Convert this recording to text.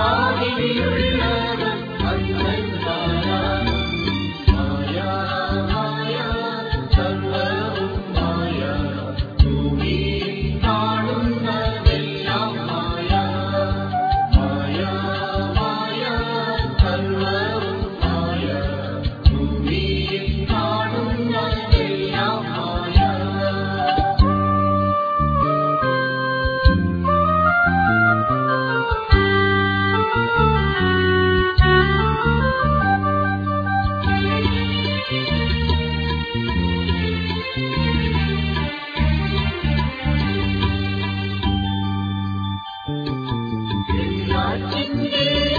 Hallelujah. Thank you.